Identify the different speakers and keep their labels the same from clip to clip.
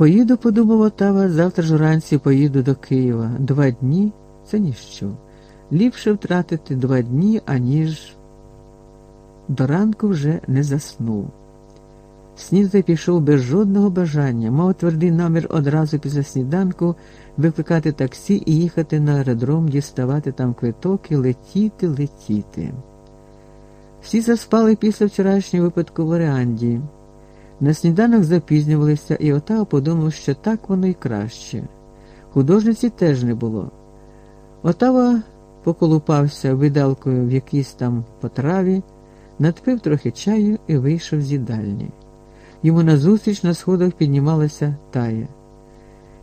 Speaker 1: Поїду, подумав Отава, завтра ж вранці поїду до Києва. Два дні це ніщо. Ліпше втратити два дні, аніж до ранку вже не заснув. Снідати пішов без жодного бажання, мав твердий намір одразу після сніданку викликати таксі і їхати на аеродром, діставати там квиток і летіти, летіти. Всі заспали після вчорашнього випадку в Оріанді. На сніданок запізнювалися, і Отава подумав, що так воно й краще. Художниці теж не було. Отава поколупався видалкою в якійсь там потраві, надпив трохи чаю і вийшов з їдальні. Йому назустріч на сходах піднімалася тая.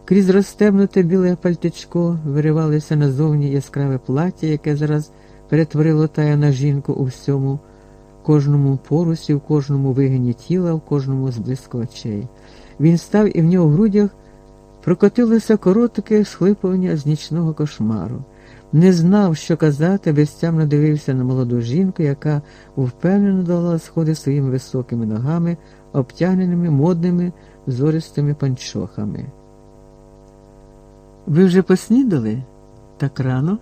Speaker 1: Крізь розстебнуте біле пальтичко виривалося назовні яскраве плаття, яке зараз перетворило тая на жінку у всьому, кожному порусі, в кожному вигині тіла, в кожному зблиску очей. Він став і в нього в грудях прокотилося коротке схлипування з нічного кошмару. Не знав, що казати, безтямно дивився на молоду жінку, яка впевнено дала сходи своїми високими ногами, обтягненими модними зористими панчохами. Ви вже поснідали так рано?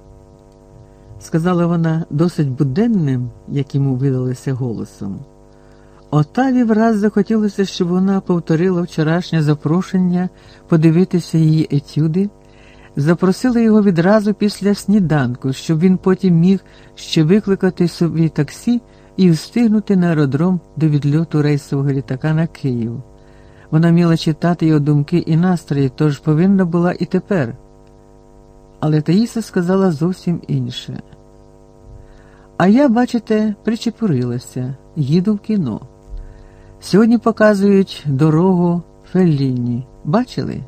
Speaker 1: Сказала вона досить буденним, як йому видалося голосом. Отаві враз захотілося, щоб вона повторила вчорашнє запрошення подивитися її етюди, запросила його відразу після сніданку, щоб він потім міг ще викликати собі таксі і встигнути на аеродром до відльоту рейсового літака на Київ. Вона міла читати його думки і настрої, тож повинна була і тепер. Але Таїса сказала зовсім інше. А я, бачите, причепурилася, їду в кіно. Сьогодні показують дорогу Фелліні. Бачили?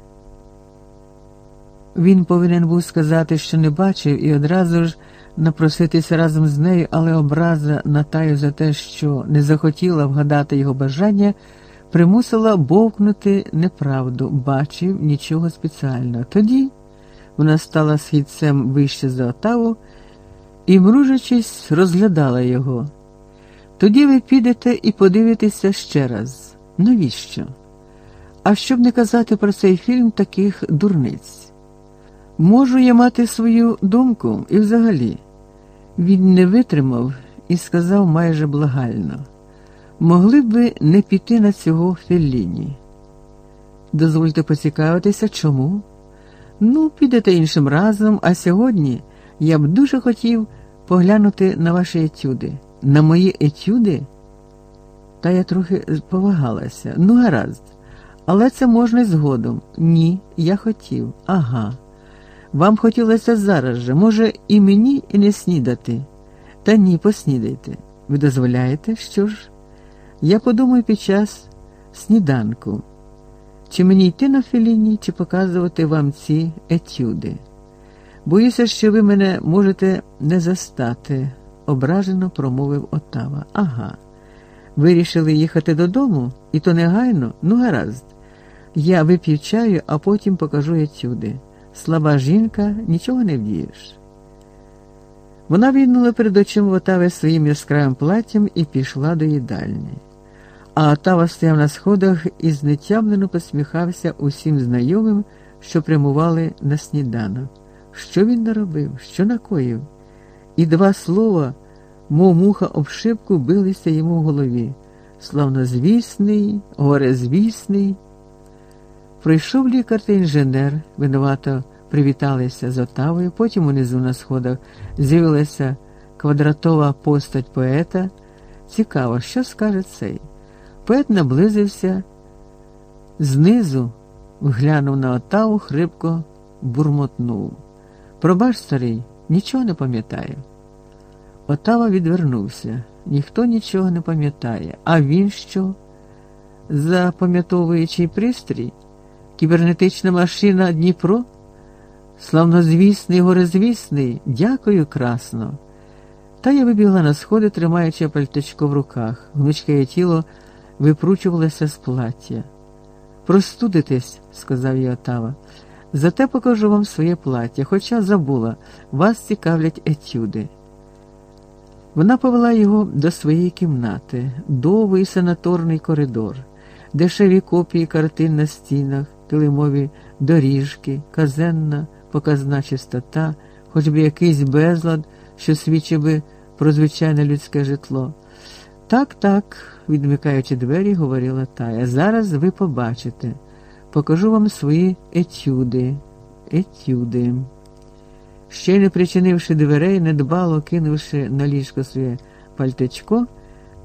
Speaker 1: Він повинен був сказати, що не бачив, і одразу ж напроситися разом з нею, але образа на таю за те, що не захотіла вгадати його бажання, примусила бовкнути неправду, бачив нічого спеціального. Тоді вона стала східцем вище за Отаву і, мружачись, розглядала його. Тоді ви підете і подивитеся ще раз. Навіщо? А щоб не казати про цей фільм таких дурниць. Можу я мати свою думку і взагалі. Він не витримав і сказав майже благально. Могли б ви не піти на цього Фелліні? Дозвольте поцікавитися, чому? Ну, підете іншим разом, а сьогодні я б дуже хотів поглянути на ваші етюди. На мої етюди? Та я трохи повагалася. Ну, гаразд. Але це можна й згодом. Ні, я хотів. Ага. Вам хотілося зараз же, може, і мені і не снідати. Та ні, поснідайте. Ви дозволяєте, що ж? Я подумаю під час сніданку, чи мені йти на філіні, чи показувати вам ці етюди. Боюся, що ви мене можете не застати, ображено промовив Отава. Ага. Вирішили їхати додому, і то негайно, ну гаразд. Я вип'ю чаю, а потім покажу етюди. Слаба жінка, нічого не вдієш. Вона віднула перед очима Отави своїм яскравим платтям і пішла до їдальні. А Отава стояв на сходах і знетямлено посміхався усім знайомим, що прямували на сніданок. Що він наробив, що накоїв? І два слова, мов муха об шибку, билися йому в голові. Славнозвісний, горезвісний. Прийшов лікар та інженер, винувато привіталися з Отавою, потім унизу на сходах з'явилася квадратова постать поета. Цікаво, що скаже цей. Поет наблизився, знизу глянув на Отаву, хрипко бурмотнув. Пробач, старий, нічого не пам'ятаю. Отава відвернувся. Ніхто нічого не пам'ятає. А він що? Запам'ятовуючий пристрій? Кібернетична машина Дніпро? Славнозвісний, горезвісний, дякую красно. Та я вибігла на сходи, тримаючи пальтечко в руках. Гнучке тіло випручувалося з плаття. Простудитесь, сказав я Отава. Зате покажу вам своє плаття, хоча забула, вас цікавлять етюди. Вона повела його до своєї кімнати, довгий санаторний коридор, дешеві копії картин на стінах, килимові доріжки, казенна показна чистота, хоч би якийсь безлад, що свідчив би про звичайне людське житло. Так, так, відмикаючи двері, говорила Тая. Зараз ви побачите. Покажу вам свої етюди. Етюди. Ще не причинивши дверей, недбало кинувши на ліжко своє пальтечко,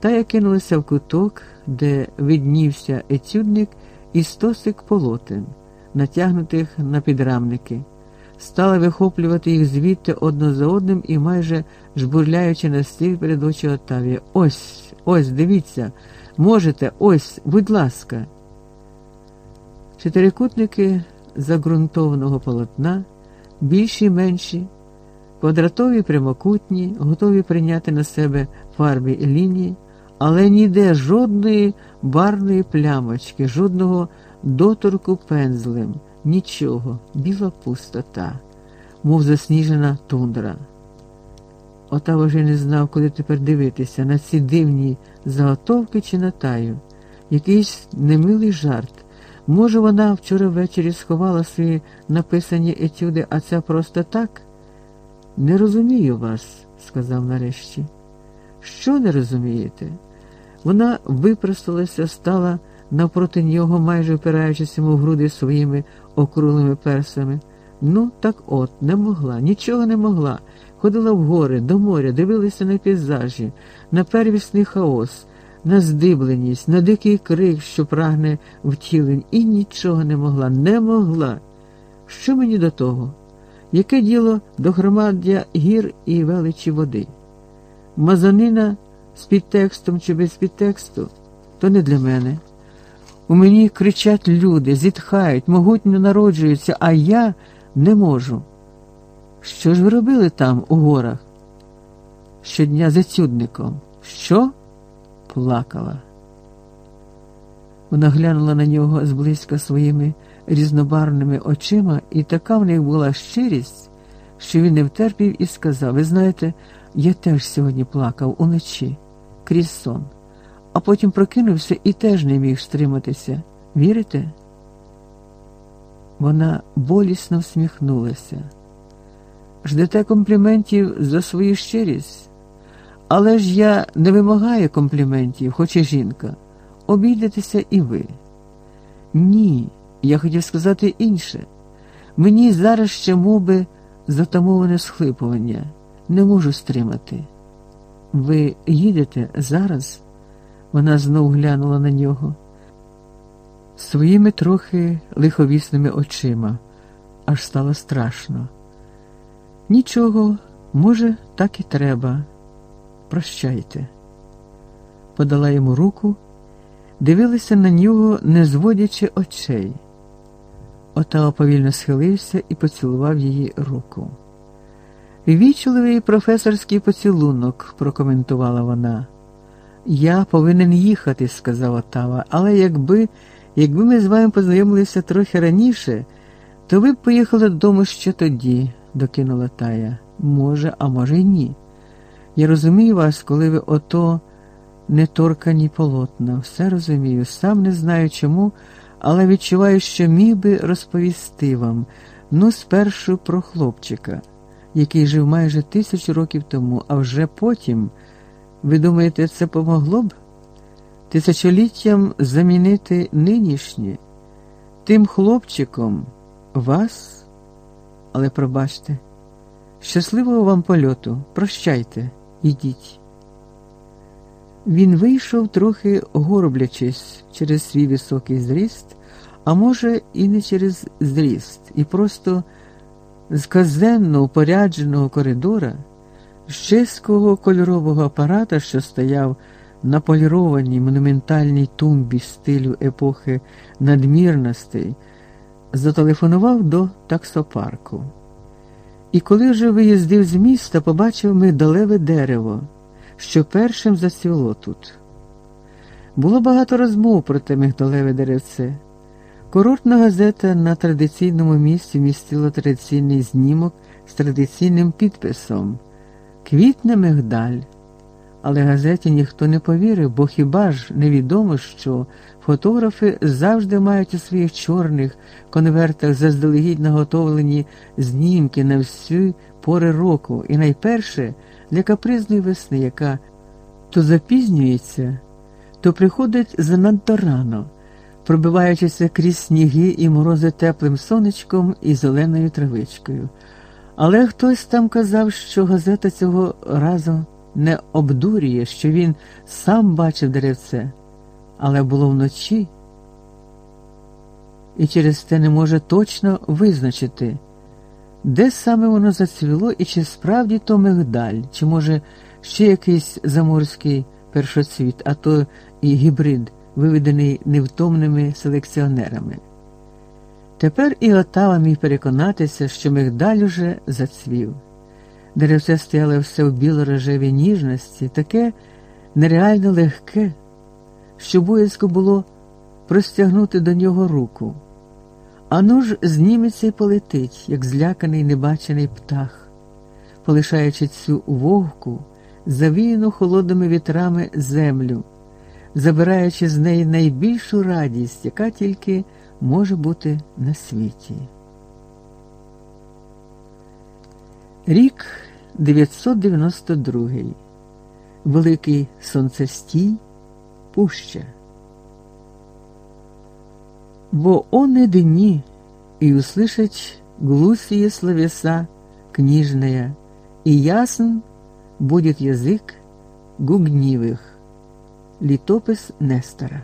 Speaker 1: Тая кинулася в куток, де виднівся етюдник і стосик полотен, натягнутих на підрамники стала вихоплювати їх звідти одно за одним і майже жбурляючи на стіл перед очі Отаві. Ось, ось, дивіться, можете, ось, будь ласка. Чотирикутники загрунтованого полотна, більші менші, квадратові прямокутні, готові прийняти на себе фарбі і лінії, але ніде жодної барної плямочки, жодного доторку пензлем нічого, біла пустота, мов засніжена тундра. Ота вже не знав, куди тепер дивитися, на ці дивні заготовки чи на таю. Якийсь немилий жарт. Може, вона вчора ввечері сховала свої написані етюди, а це просто так? Не розумію вас, сказав нарешті. Що не розумієте? Вона випросталася, стала навпроти нього, майже впираючись йому в груди своїми округлими персами. Ну, так от, не могла, нічого не могла. Ходила в гори, до моря, дивилася на пейзажі, на первісний хаос, на здибленість, на дикий крик, що прагне втілень, і нічого не могла, не могла. Що мені до того? Яке діло до громаддя гір і величі води? Мазанина з підтекстом чи без підтексту то не для мене. У мені кричать люди, зітхають, могутньо народжуються, а я не можу. Що ж ви робили там, у горах? Щодня за цюдником. Що? Плакала. Вона глянула на нього зблизька своїми різнобарвними очима, і така в них була щирість, що він не втерпів і сказав: Ви знаєте, я теж сьогодні плакав уночі, крізь сон а потім прокинувся і теж не міг стриматися. Вірите? Вона болісно всміхнулася. Ждете компліментів за свою щирість? Але ж я не вимагаю компліментів, хоч і жінка. Обійдетеся і ви. Ні, я хотів сказати інше. Мені зараз ще мов затамоване схлипування. Не можу стримати. Ви їдете зараз? Вона знов глянула на нього своїми трохи лиховісними очима, аж стало страшно. Нічого, може, так і треба. Прощайте. Подала йому руку, дивилася на нього, не зводячи очей. Отао повільно схилився і поцілував її руку. Вічливий професорський поцілунок, прокоментувала вона. Я повинен їхати, сказав Отава, але якби якби ми з вами познайомилися трохи раніше, то ви б поїхали додому ще тоді, докинула Тая. Може, а може, й ні. Я розумію вас, коли ви ото не торкані полотна. Все розумію, сам не знаю чому, але відчуваю, що міг би розповісти вам, ну, спершу про хлопчика, який жив майже тисячу років тому, а вже потім. Ви думаєте, це помогло б? Тисячоліттям замінити нинішнє, тим хлопчиком вас, але пробачте, щасливого вам польоту, прощайте, ідіть. Він вийшов трохи горблячись через свій високий зріст, а може, і не через зріст, і просто з казенно упорядженого коридора з чеського кольорового апарата, що стояв на полірованій монументальній тумбі стилю епохи надмірностей, зателефонував до таксопарку. І коли вже виїздив з міста, побачив мигдалеве дерево, що першим зацвіло тут. Було багато розмов про те мигдалеве деревце. Курортна газета на традиційному місці містила традиційний знімок з традиційним підписом. Квітне мигдаль, Але газеті ніхто не повірив, бо хіба ж невідомо, що фотографи завжди мають у своїх чорних конвертах заздалегідь наготовлені знімки на всі пори року, і найперше для капризної весни, яка то запізнюється, то приходить занадто рано, пробиваючися крізь сніги і морози теплим сонечком і зеленою травичкою. Але хтось там казав, що газета цього разу не обдурює, що він сам бачив деревце, але було вночі, і через те не може точно визначити, де саме воно зацвіло і чи справді то мигдаль, чи може ще якийсь заморський першоцвіт, а то і гібрид, виведений невтомними селекціонерами. Тепер і Отава міг переконатися, що мигдаль уже зацвів. Деревце стояло все в біло-рожевій ніжності, таке нереально легке, що боязко було простягнути до нього руку. Ану ж зніметься й полетить, як зляканий небачений птах, полишаючи цю вовку, завіяну холодними вітрами землю, забираючи з неї найбільшу радість, яка тільки може бути на світі. Рік 992. Великий сонцестій Пуща. Бо он дни, и услышать глусие словеса книжная, и ясн будет язык гугнивых. Літопис Нестора.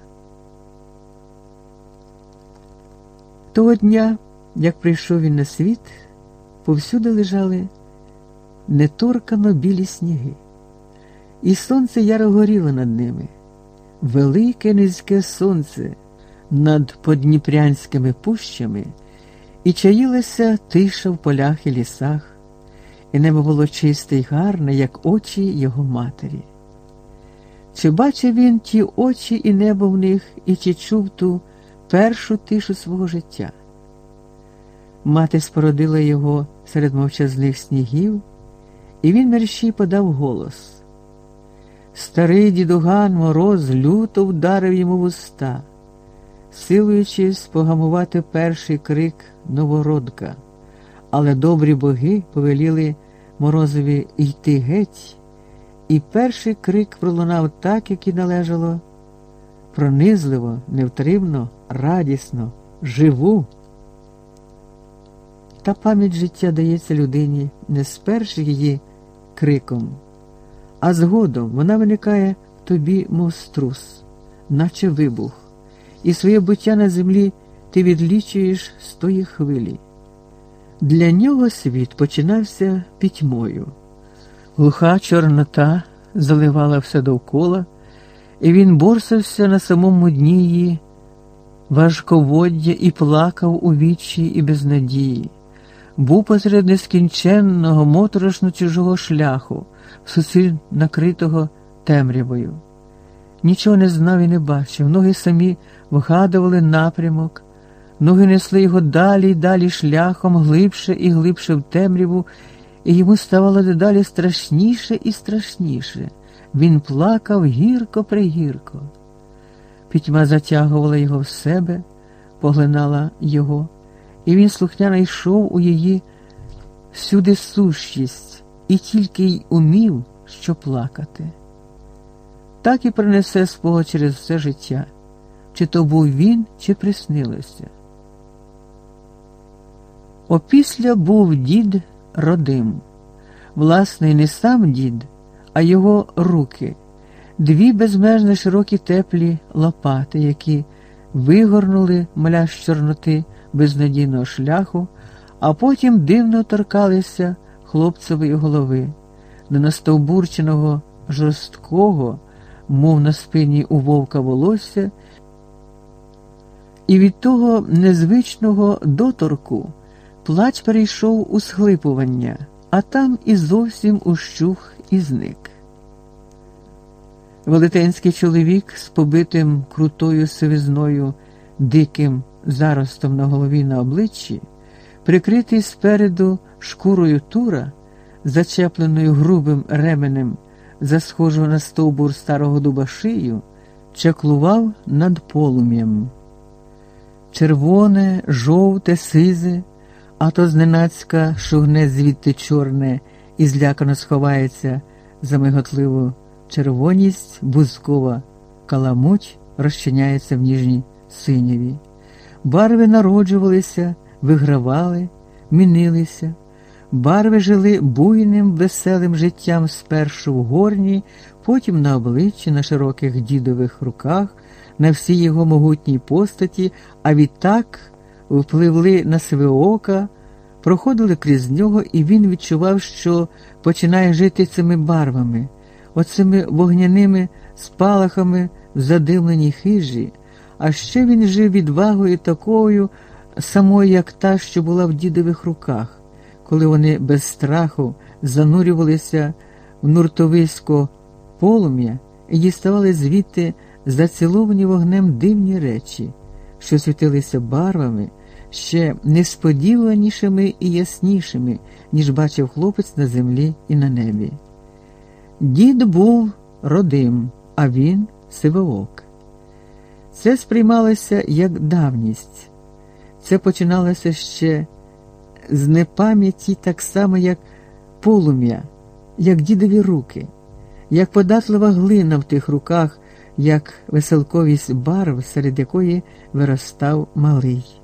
Speaker 1: Того дня, як прийшов він на світ, повсюди лежали неторкано білі сніги, і сонце яро горіло над ними, велике низьке сонце над подніпрянськими пущами, і чаїлася тиша в полях і лісах, і небо було чисте й гарне, як очі його матері. Чи бачив він ті очі і небо в них, і чи чув ту першу тишу свого життя? Мати спородила його серед мовчазних снігів. І він мерщій подав голос. Старий дідуган мороз люто вдарив йому в уста, силуючись погамувати перший крик новородка, але добрі боги повеліли морозові йти геть, і перший крик пролунав так, як і належало, пронизливо, невтримно, радісно, живу. Та пам'ять життя дається людині не з перших її криком, а згодом вона виникає в тобі, мов струс, наче вибух, і своє буття на землі ти відлічуєш з тої хвилі. Для нього світ починався пітьмою. Глуха чорнота заливала все довкола, і він борсався на самому дні її, важководдя і плакав у вічі і безнадії був посеред нескінченного, моторошно чужого шляху, суціль накритого темрявою. Нічого не знав і не бачив, ноги самі вгадували напрямок, ноги несли його далі й далі шляхом, глибше і глибше в темряву, і йому ставало дедалі страшніше і страшніше. Він плакав гірко пригірко. Пітьма затягувала його в себе, поглинала його і він слухняно йшов у її всюди сущість і тільки й умів, що плакати. Так і принесе свого через все життя, чи то був він, чи приснилося. Опісля був дід родим, власний не сам дід, а його руки, дві безмежно широкі теплі лопати, які вигорнули маля з чорноти безнадійного шляху, а потім дивно торкалися хлопцевої голови, до настовбурченого жорсткого, мов на спині у вовка волосся, і від того незвичного доторку плач перейшов у схлипування, а там і зовсім ущух і зник. Велетенський чоловік з побитим крутою сивизною, диким заростом на голові на обличчі, прикритий спереду шкурою тура, зачепленою грубим ременем за схожу на стовбур старого дуба шию, чаклував над полум'ям. Червоне, жовте, сизе, а то зненацька шугне звідти чорне і злякано сховається за миготливу червоність бузкова, каламуть розчиняється в ніжній синєві. Барви народжувалися, вигравали, мінилися. Барви жили буйним, веселим життям спершу в горні, потім на обличчі, на широких дідових руках, на всій його могутній постаті, а відтак впливли на сиве ока, проходили крізь нього, і він відчував, що починає жити цими барвами, оцими вогняними спалахами в задимленій хижі, а ще він жив відвагою такою самою, як та, що була в дідових руках коли вони без страху занурювалися в нуртовисько полум'я і діставали звідти заціловані вогнем дивні речі, що світилися барвами ще несподіванішими і яснішими, ніж бачив хлопець на землі і на небі. Дід був родим, а він сивоок. Це сприймалося як давність. Це починалося ще з непам'яті так само, як полум'я, як дідові руки, як податлива глина в тих руках, як веселковість барв, серед якої виростав малий.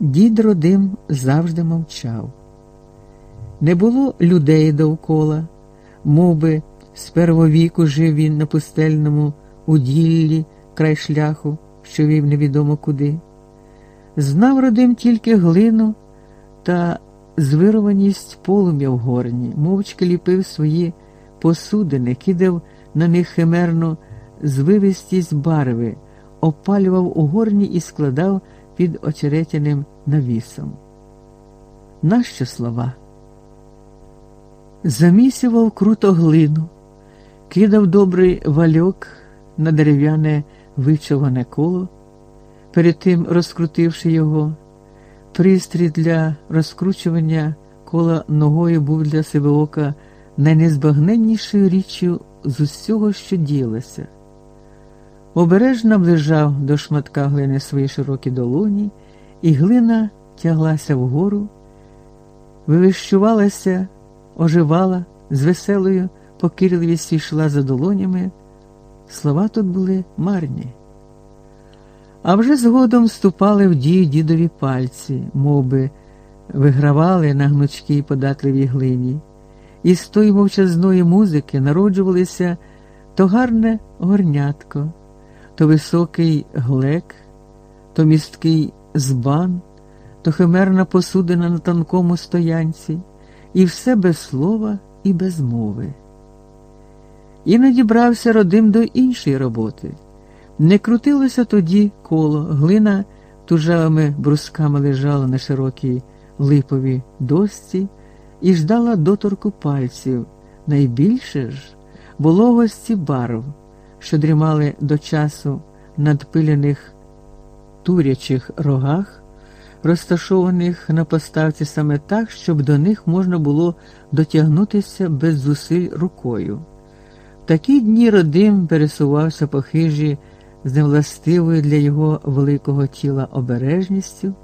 Speaker 1: Дід родим завжди мовчав. Не було людей довкола, мов би, з первовіку жив він на пустельному уділлі край шляху, що вів невідомо куди. Знав родим тільки глину та звированість полум'я в горні, мовчки ліпив свої посудини, кидав на них химерну звивистість барви, опалював у горні і складав під очеретяним навісом. Нащо слова? Замісював круто глину, кидав добрий вальок на дерев'яне вичоване коло, перед тим розкрутивши його. Пристрій для розкручування кола ногою був для Сивоока найнезбагненнішою річчю з усього, що ділося. Обережно наближав до шматка глини свої широкі долоні, і глина тяглася вгору, вивищувалася, оживала, з веселою покірливістю йшла за долонями. Слова тут були марні. А вже згодом вступали в дію дідові пальці, моби вигравали на гнучкій податливій глині, і з тої мовчазної музики народжувалися то гарне горнятко, то високий глек, то місткий збан, то химерна посудина на тонкому стоянці, і все без слова і без мови. Іноді брався родим до іншої роботи. Не крутилося тоді коло, глина тужавими брусками лежала на широкій липовій досці і ждала доторку пальців. Найбільше ж вологості барв, що дрімали до часу надпилених турячих рогах, розташованих на поставці саме так, щоб до них можна було дотягнутися без зусиль рукою. Такі дні родим пересувався по хижі з невластивою для його великого тіла обережністю,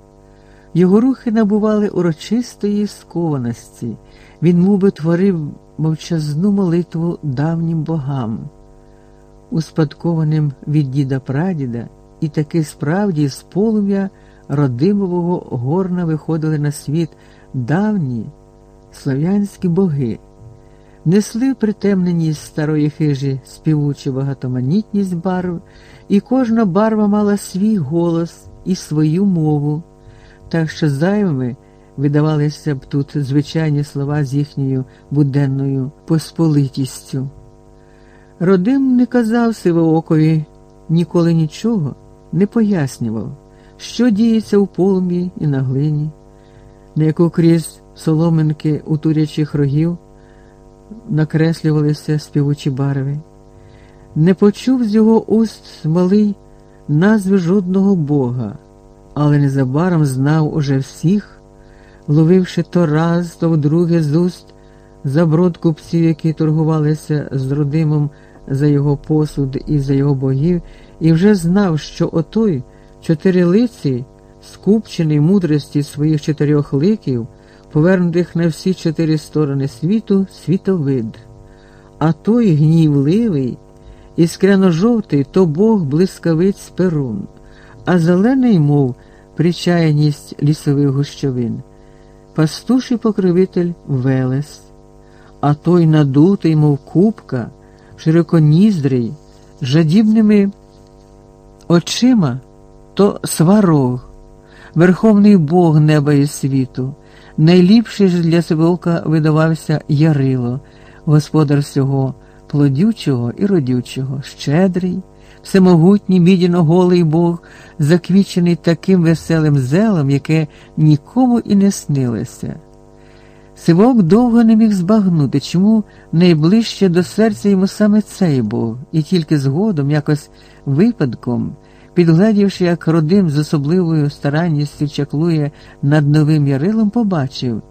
Speaker 1: його рухи набували урочистої скованості, він мов би, творив мовчазну молитву давнім богам, успадкованим від діда прадіда, і таки справді з полум'я родимового горна виходили на світ давні слов'янські боги несли притемненість старої хижі співучу багатоманітність барв, і кожна барва мала свій голос і свою мову, так що зайвими видавалися б тут звичайні слова з їхньою буденною посполитістю. Родим не казав Сивоокові ніколи нічого, не пояснював, що діється у полум'ї і на глині, на яку крізь соломинки у турячих рогів накреслювалися співучі барви. Не почув з його уст малий назви жодного бога, але незабаром знав уже всіх, ловивши то раз, то вдруге з уст заброд купців, які торгувалися з родимом за його посуд і за його богів, і вже знав, що отой чотирилиций, скупчений мудрості своїх чотирьох ликів, повернутих на всі чотири сторони світу, світовид, а той гнівливий, іскряно-жовтий то Бог блискавиць перун, а зелений, мов причаяність лісових гущовин, пастуший покровитель Велес, а той надутий, мов кубка, широконіздрий, жадібними очима то сварог, верховний Бог неба і світу. Найліпший ж для себе видавався Ярило, господар всього плодючого і родючого, щедрий, всемогутній мідяно голий Бог, заквічений таким веселим зелом, яке нікому і не снилося. Сивок довго не міг збагнути, чому найближче до серця йому саме цей Бог, і тільки згодом, якось випадком, підгледівши, як родим з особливою старанністю чаклує над новим ярилом, побачив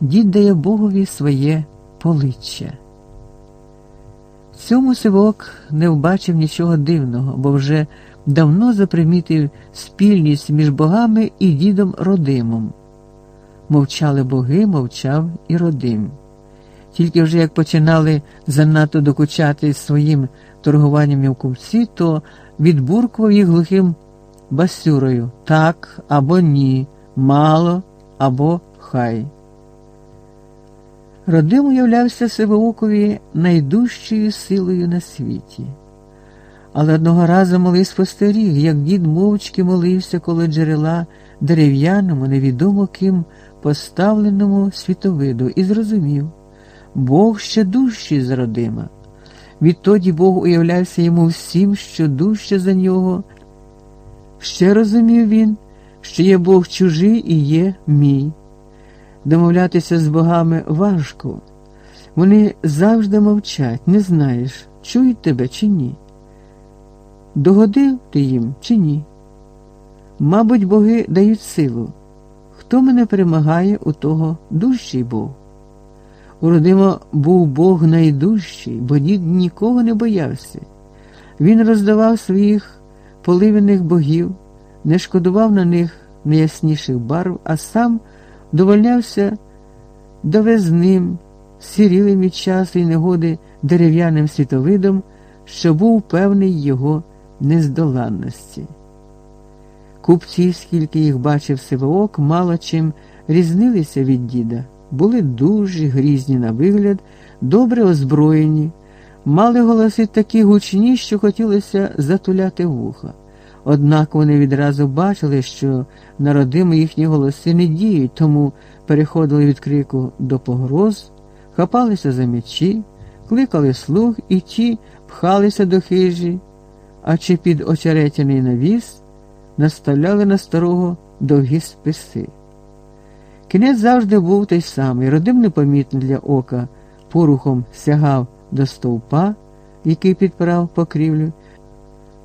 Speaker 1: дід дає Богові своє поличчя В цьому Сивок не вбачив нічого дивного, бо вже давно запримітив спільність між богами і дідом Родимом. Мовчали боги, мовчав і Родим. Тільки вже як починали занадто докучати своїм торгуванням в купці, то відбуркував їх глухим басюрою так або ні, мало або хай. Родим уявлявся Сивоокові найдужчою силою на світі. Але одного разу малий спостеріг, як дід мовчки молився коло джерела дерев'яному, невідомо ким поставленому світовиду, і зрозумів Бог ще дужчий за родима. Відтоді Бог уявлявся йому всім, що дужче за нього. Ще розумів він, що є Бог чужий і є мій. Домовлятися з богами важко. Вони завжди мовчать, не знаєш, чують тебе чи ні. Догодив ти їм чи ні? Мабуть, боги дають силу. Хто мене перемагає, у того дужчий Бог. У Родима був Бог найдужчий, бо дід нікого не боявся. Він роздавав своїх поливених богів, не шкодував на них найясніших барв, а сам довольнявся довезним, сірілим від часу і негоди дерев'яним світовидом, що був певний його нездоланності. Купці, скільки їх бачив сивоок, мало чим різнилися від діда, були дуже грізні на вигляд, добре озброєні, мали голоси такі гучні, що хотілося затуляти вуха. Однак вони відразу бачили, що на родиму їхні голоси не діють, тому переходили від крику до погроз, хапалися за мечі, кликали слуг і ті пхалися до хижі, а чи під очеретяний навіс наставляли на старого довгі списи. Кінець завжди був той самий, родим непомітно для ока, порухом сягав до стовпа, який підпирав покрівлю.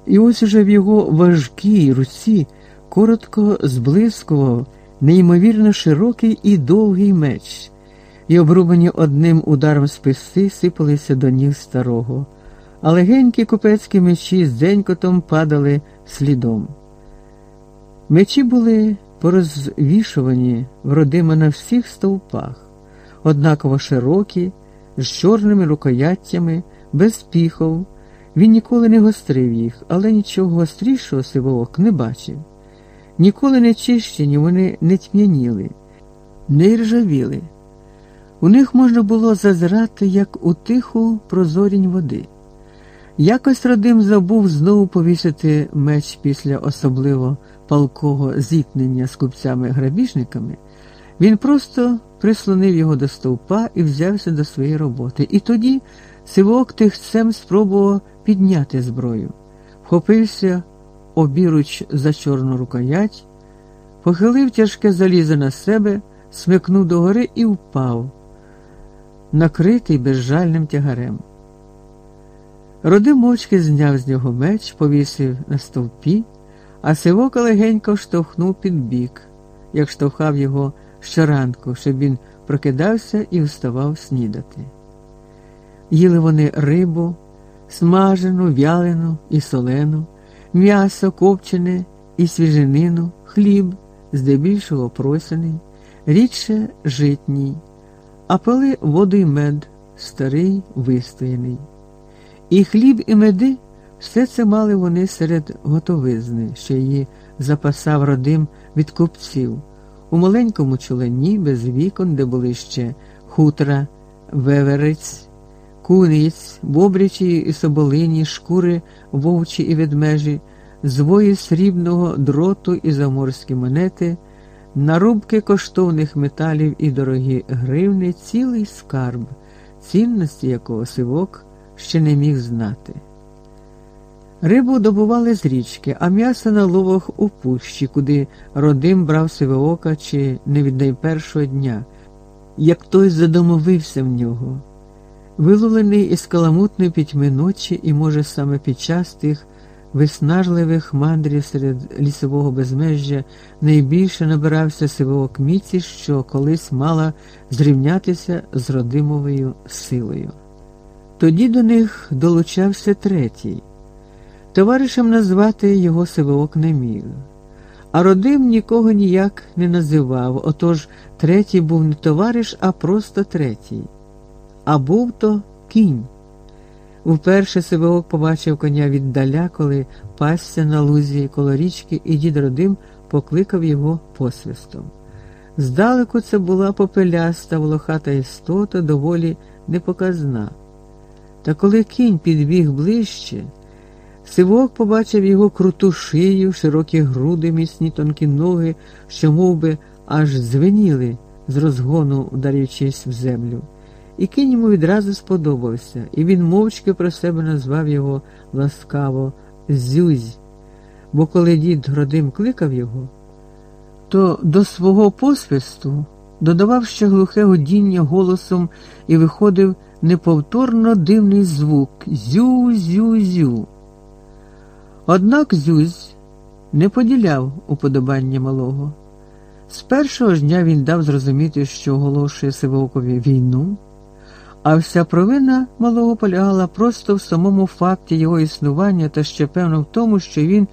Speaker 1: І ось уже в його важкій руці коротко зблискував неймовірно широкий і довгий меч, і обрубані одним ударом списи сипалися до ніг старого, а легенькі купецькі мечі з дзенькотом падали слідом. Мечі були порозвішувані вродима на всіх стовпах, однаково широкі, з чорними рукояттями, без піхов. Він ніколи не гострив їх, але нічого гострішого сивоок не бачив. Ніколи не чищені, вони не тьмяніли, не ржавіли. У них можна було зазирати, як у тиху прозорінь води. Якось Родим забув знову повісити меч після особливо палкого зіткнення з купцями-грабіжниками. Він просто прислонив його до стовпа і взявся до своєї роботи. І тоді Сивок тихцем спробував підняти зброю, вхопився обіруч за чорну рукоять, похилив тяжке залізо на себе, смикнув догори і впав, накритий безжальним тягарем. Роди мочки зняв з нього меч, повісив на стовпі, а сивока легенько штовхнув під бік, як штовхав його щоранку, щоб він прокидався і вставав снідати. Їли вони рибу, смажену, вялену і солену, м'ясо копчене і свіжинину, хліб, здебільшого просяний, рідше житній, а пили воду й мед, старий вистояний. І хліб, і меди все це мали вони серед готовизни, що її запасав родим від купців, у маленькому чолені без вікон, де були ще хутра, веверець, куниць, бобрячі і соболині, шкури, вовчі і ведмежі, звої срібного дроту і заморські монети, нарубки коштовних металів і дорогі гривни, цілий скарб, цінності якого сивок ще не міг знати. Рибу добували з річки, а м'ясо на ловах у пущі, куди родим брав ока чи не від найпершого дня, як той задомовився в нього. Виловлений із каламутної пітьми ночі, і, може, саме під час тих виснажливих мандрів серед лісового безмежжя найбільше набирався сивоок міці, що колись мала зрівнятися з родимовою силою. Тоді до них долучався третій. Товаришем назвати його Сивоок не міг, а родим нікого ніяк не називав, отож третій був не товариш, а просто третій. А був то кінь. Вперше Сивоок побачив коня віддаля, коли пасся на лузі коло річки, і дід родим покликав його посвистом. Здалеку це була попеляста волохата істота, доволі непоказна. Та коли кінь підбіг ближче, Сивок побачив його круту шию, широкі груди, міцні тонкі ноги, що мов би, аж звеніли, з розгону ударюючись в землю. І кінь йому відразу сподобався, і він мовчки про себе назвав його ласкаво Зюзь. Бо коли дід Гродим кликав його, то до свого посвисту додавав ще глухе годіння голосом і виходив неповторно дивний звук зю-зю-зю. Однак Зюзь не поділяв уподобання малого. З першого ж дня він дав зрозуміти, що оголошує Сивокові війну, а вся провина малого полягала просто в самому факті його існування та ще певно в тому, що він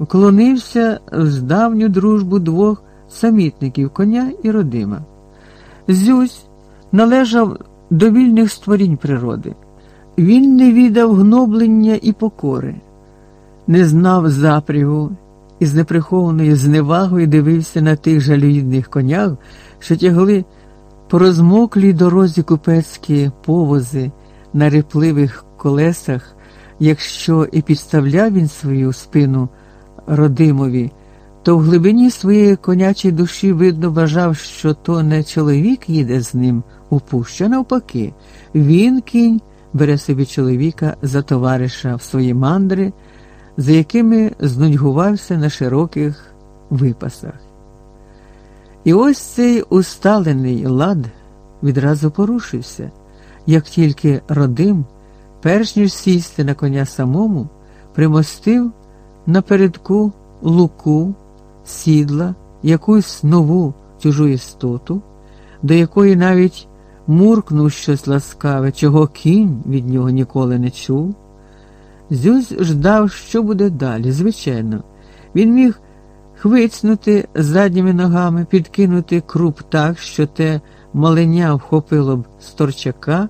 Speaker 1: вклонився з давню дружбу двох самітників коня і родима. Зюсь належав до вільних створінь природи. Він не віддав гноблення і покори не знав запрягу і з неприхованою зневагою дивився на тих жалюгідних конях, що тягли по розмоклій дорозі купецькі повози на репливих колесах, якщо і підставляв він свою спину родимові, то в глибині своєї конячої душі, видно, вважав, що то не чоловік їде з ним у пущу, а навпаки, він кінь бере собі чоловіка за товариша в свої мандри за якими знудьгувався на широких випасах. І ось цей усталений лад відразу порушився, як тільки родим, перш ніж сісти на коня самому, примостив напередку луку, сідла, якусь нову чужу істоту, до якої навіть муркнув щось ласкаве, чого кінь від нього ніколи не чув. Зюсь ждав, що буде далі. Звичайно, він міг хвицнути задніми ногами, підкинути круп так, що те маленя вхопило б сторчака,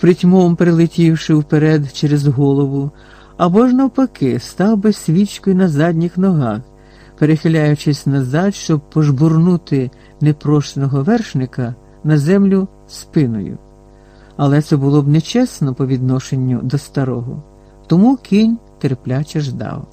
Speaker 1: притьмом прилетівши вперед через голову, або ж навпаки, став би свічкою на задніх ногах, перехиляючись назад, щоб пожбурнути непрошеного вершника на землю спиною але це було б нечесно по відношенню до старого, тому кінь терпляче ждав.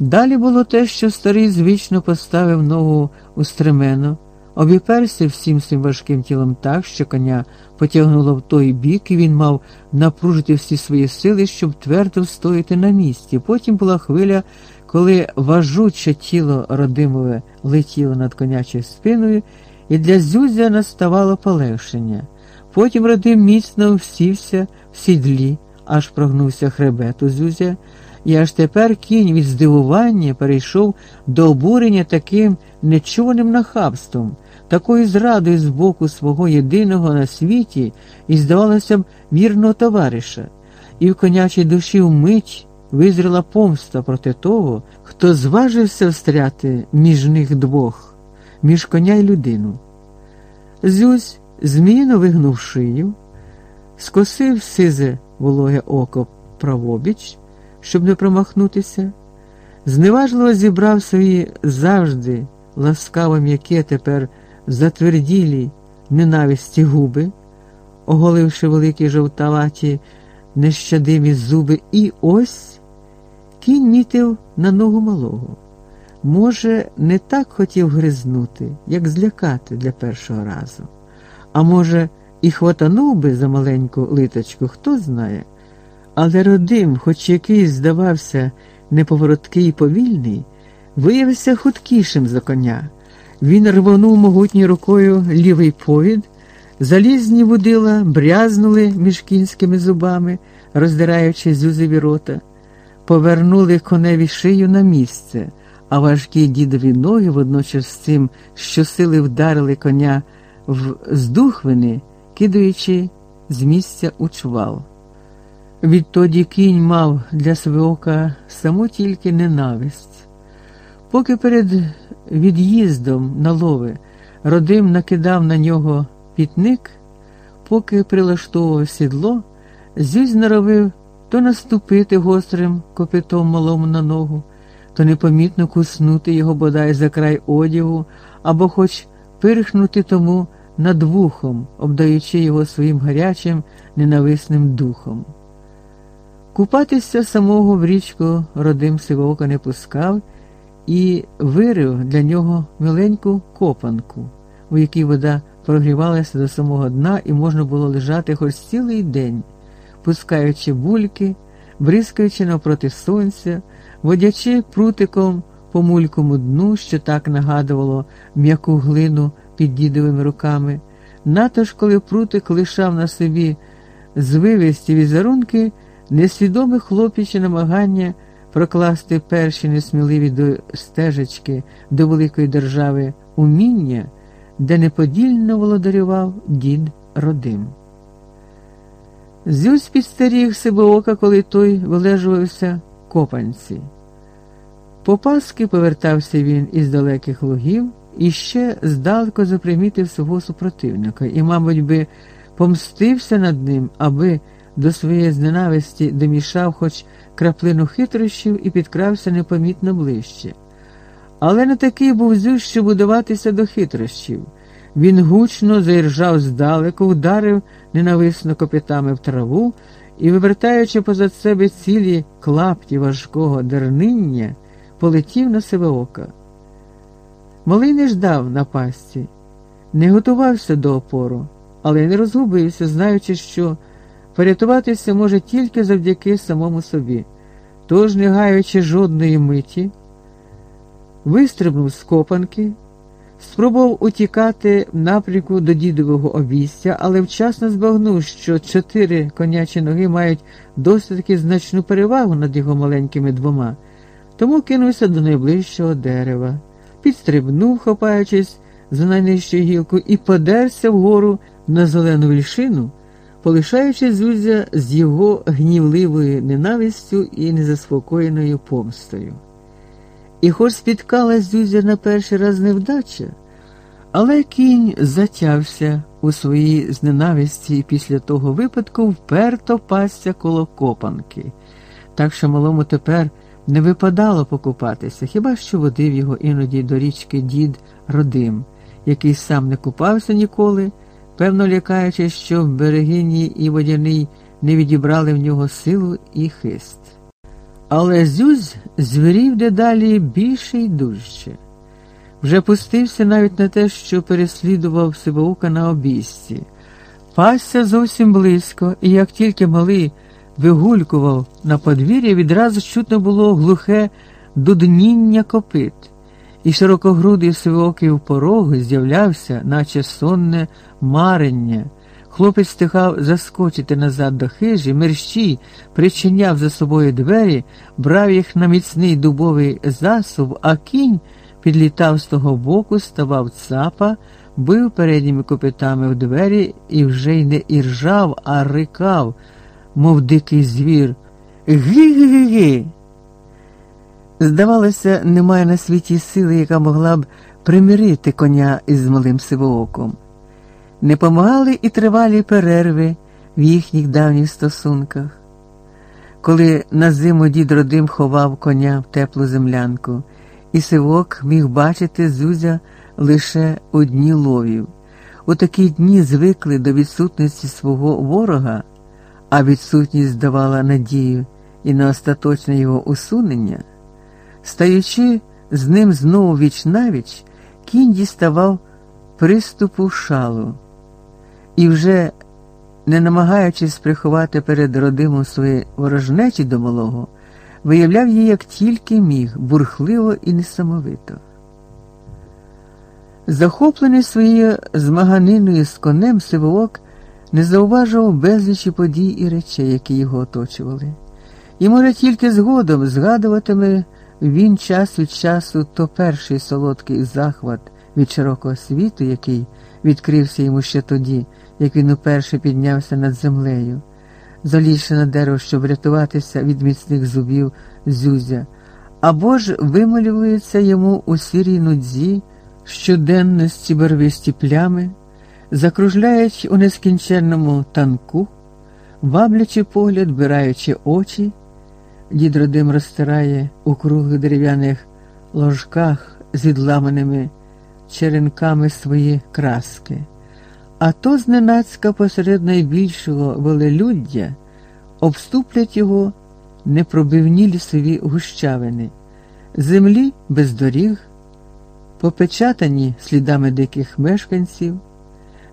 Speaker 1: Далі було те, що старий звично поставив ногу у стремено, обіперся всім своїм важким тілом так, що коня потягнуло в той бік, і він мав напружити всі свої сили, щоб твердо встояти на місці. Потім була хвиля, коли важуче тіло родимове летіло над конячою спиною, і для Зюзя наставало полегшення. Потім Радим міцно всівся в сідлі, аж прогнувся хребет у Зюзя, і аж тепер кінь від здивування перейшов до обурення таким нечуваним нахабством, такою зрадою з боку свого єдиного на світі і, здавалося б, вірного товариша, і в конячій душі вмить визріла помста проти того, хто зважився встряти між них двох, між коня й людину. Зюсь, зміїно вигнув шию, скосив сизе вологе око правобіч, щоб не промахнутися, зневажливо зібрав свої завжди ласкаво м'які тепер затверділі ненависті губи, оголивши великі жовтаваті нещадимі зуби, і ось кінь мітив на ногу малого. Може, не так хотів гризнути, як злякати для першого разу. А може, і хватанув би за маленьку литочку, хто знає. Але родим, хоч якийсь здавався неповороткий і повільний, виявився хуткішим за коня. Він рвонув могутньою рукою лівий повід, залізні вудила брязнули між кінськими зубами, роздираючи зюзеві рота, повернули коневі шию на місце, а важкі дідові ноги водночас з цим щосили вдарили коня в здухвини, кидаючи з місця у чвал. Відтоді кінь мав для свого саму тільки ненависть. Поки перед від'їздом на лови родим накидав на нього пітник, поки прилаштовував сідло, зюзь наровив то наступити гострим копитом малому на ногу, то непомітно куснути його бодай за край одягу, або хоч пирхнути тому над вухом, обдаючи його своїм гарячим, ненависним духом. Купатися самого в річку родим Сивоока не пускав і вирив для нього миленьку копанку, у якій вода прогрівалася до самого дна і можна було лежати хоч цілий день, пускаючи бульки, бризкаючи навпроти сонця, водячи прутиком по мулькому дну, що так нагадувало м'яку глину під дідовими руками. Нато ж, коли прутик лишав на собі звивисті візерунки, несвідоме хлопіче намагання прокласти перші несміливі до стежечки до великої держави уміння, де неподільно володарював дід родим. Зюсь підстеріг себе ока, коли той вилежувався копанці. Попаски повертався він із далеких лугів і ще здалеку запримітив свого супротивника і, мабуть, би помстився над ним, аби до своєї зненависті домішав хоч краплину хитрощів і підкрався непомітно ближче. Але не такий був зюсь, щоб будуватися до хитрощів. Він гучно заіржав здалеку, вдарив ненависно копитами в траву і, вивертаючи позад себе цілі клапті важкого дерниння, полетів на себе ока. Малий не ждав напасті, не готувався до опору, але не розгубився, знаючи, що порятуватися може тільки завдяки самому собі. Тож, не гаючи жодної миті, вистрибнув з копанки, спробував утікати в напрямку до дідового обійстя, але вчасно збагнув, що чотири конячі ноги мають досить таки значну перевагу над його маленькими двома, тому кинувся до найближчого дерева, підстрибнув, хопаючись за найнижчу гілку, і подерся вгору на зелену вільшину полишаючи Зюзя з його гнівливою ненавистю і незаспокоєною помстою. І хоч спіткала Зюзя на перший раз невдача, але кінь затявся у своїй зненависті і після того випадку вперто пасся коло копанки, так що малому тепер не випадало покупатися, хіба що водив його іноді до річки дід Родим, який сам не купався ніколи певно лякаючись, що в берегині і водяний не відібрали в нього силу і хист. Але Зюзь звірів дедалі більше й дужче. Вже пустився навіть на те, що переслідував Сивоука на обійсті. Пасся зовсім близько, і як тільки малий вигулькував на подвір'я, відразу чутно було глухе дудніння копит. І широкогрудий сивокий в порогу з'являвся, наче сонне марення, Хлопець стихав заскочити назад до хижі, мерщій причиняв за собою двері, брав їх на міцний дубовий засув, а кінь підлітав з того боку, ставав цапа, бив передніми копитами в двері і вже й не іржав, а рикав, мов дикий звір. Ги-ги-ги-ги. Здавалося, немає на світі сили, яка могла б примирити коня із малим сивооком. Не помагали і тривалі перерви в їхніх давніх стосунках. Коли на зиму дід родим ховав коня в теплу землянку, і сивок міг бачити Зюзя лише у дні ловів. У такі дні звикли до відсутності свого ворога, а відсутність давала надію і на остаточне його усунення. Стаючи з ним знову віч навіч, кінь діставав приступу шалу і вже, не намагаючись приховати перед родимом свої ворожнечі до малого, виявляв її як тільки міг, бурхливо і несамовито. Захоплений своєю змаганиною з конем Сивоок не зауважував безлічі подій і речей, які його оточували. І, може, тільки згодом згадуватиме він час від часу то перший солодкий захват від широкого світу, який відкрився йому ще тоді, як він уперше піднявся над землею, залізши на дерево, щоб врятуватися від міцних зубів зюзя, або ж вималюється йому у сірій нудзі щоденності барвисті плями, закружляють у нескінченному танку, ваблячи погляд, бираючи очі. Дід Родим розтирає у круглих дерев'яних ложках з відламаними черенками свої краски, а то зненацька посеред найбільшого велелюддя обступлять його непробивні лісові гущавини, землі без доріг, попечатані слідами диких мешканців,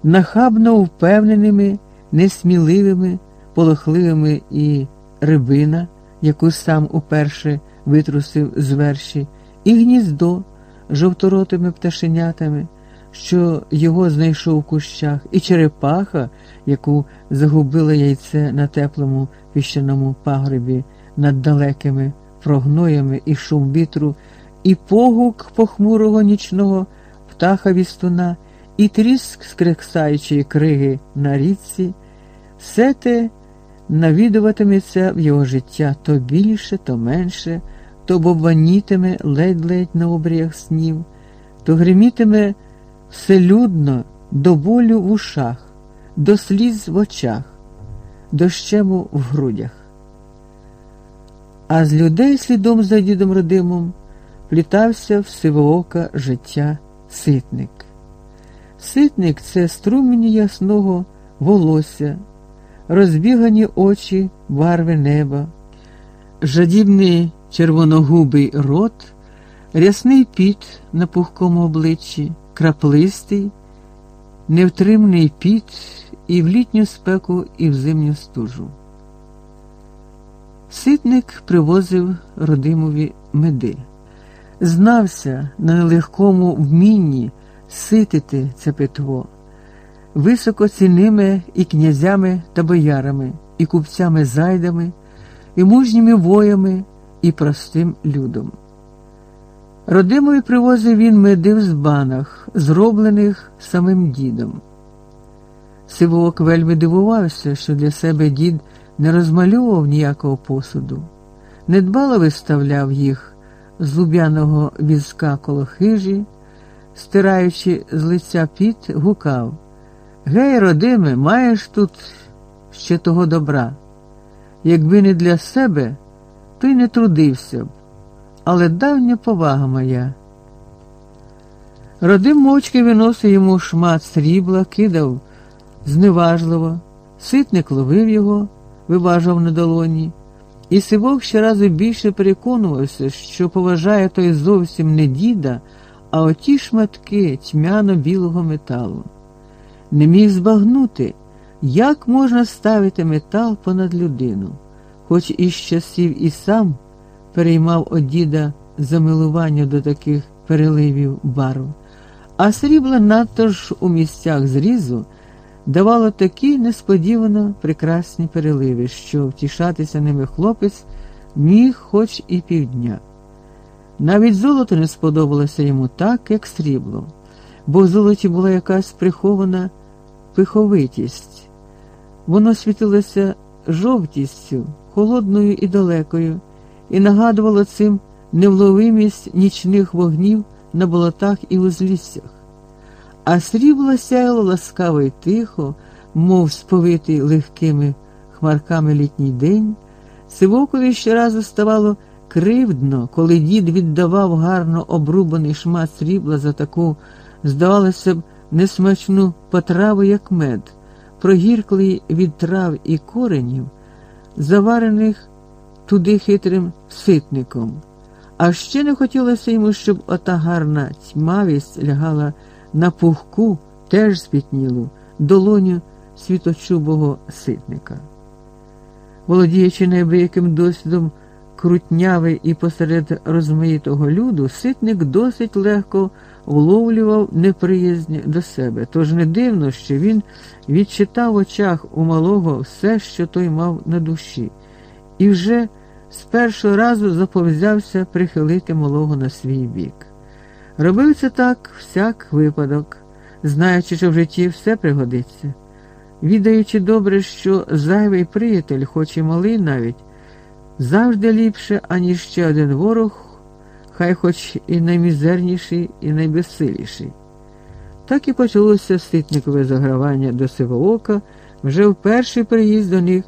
Speaker 1: нахабно впевненими, несміливими, полохливими і рибина яку сам уперше витрусив з верші, і гніздо жовторотими пташенятами, що його знайшов у кущах, і черепаха, яку загубило яйце на теплому піщаному пагорбі над далекими прогноями і шум вітру, і погук похмурого нічного птаха вістуна, і тріск скрексаючої криги на річці, все те навідуватиметься в його життя то більше, то менше, то бобанітиме ледь-ледь на обріях снів, то гримітиме вселюдно до болю в ушах, до сліз в очах, до щему в грудях. А з людей слідом за дідом родимом плітався в сивоока життя ситник. Ситник це струмені ясного волосся розбігані очі барви неба, жадібний червоногубий рот, рясний піт на пухкому обличчі, краплистий, невтримний піт і в літню спеку, і в зимню стужу. Ситник привозив родимові меди, знався на нелегкому вмінні ситити це питво високо ціниме і князями та боярами, і купцями зайдами, і мужніми воями, і простим людом. Родимові привозив він меди в збанах, зроблених самим дідом. Сивоок вельми дивувався, що для себе дід не розмальовував ніякого посуду, недбало виставляв їх з луб'яного візка коло хижі, стираючи з лиця піт, гукав Гей, родиме, маєш тут ще того добра. Якби не для себе, то й не трудився б, але давня повага моя. Родим мовчки виносив йому шмат срібла, кидав зневажливо, ситник ловив його, виважав на долоні, і сивок щоразу більше переконувався, що поважає той зовсім не діда, а оті шматки тьмяно білого металу не міг збагнути, як можна ставити метал понад людину, хоч із часів і сам переймав од діда замилування до таких переливів барв, а срібла надто ж у місцях зрізу давало такі несподівано прекрасні переливи, що втішатися ними хлопець міг хоч і півдня. Навіть золото не сподобалося йому так, як срібло, бо в золоті була якась прихована пиховитість. Воно світилося жовтістю, холодною і далекою, і нагадувало цим невловимість нічних вогнів на болотах і узліссях. А срібло сяяло ласкаво й тихо, мов сповитий легкими хмарками літній день. Сивокові щоразу ставало кривдно, коли дід віддавав гарно обрубаний шмат срібла за таку, здавалося б, несмачну потраву, як мед, прогірклий від трав і коренів, заварених туди хитрим ситником. А ще не хотілося йому, щоб ота гарна тьмавість лягала на пухку, теж спітнілу, долоню світочубого ситника. Володіючи неабияким досвідом крутнявий і посеред розмаїтого люду, ситник досить легко вловлював неприязнь до себе, тож не дивно, що він відчитав в очах у малого все, що той мав на душі, і вже з першого разу заповзявся прихилити малого на свій бік. Робив це так всяк випадок, знаючи, що в житті все пригодиться, відаючи добре, що зайвий приятель, хоч і малий навіть, завжди ліпше, аніж ще один ворог, хай хоч і наймізерніший, і найбезсиліший. Так і почалося ситникове загравання до Сивоока вже в перший приїзд до них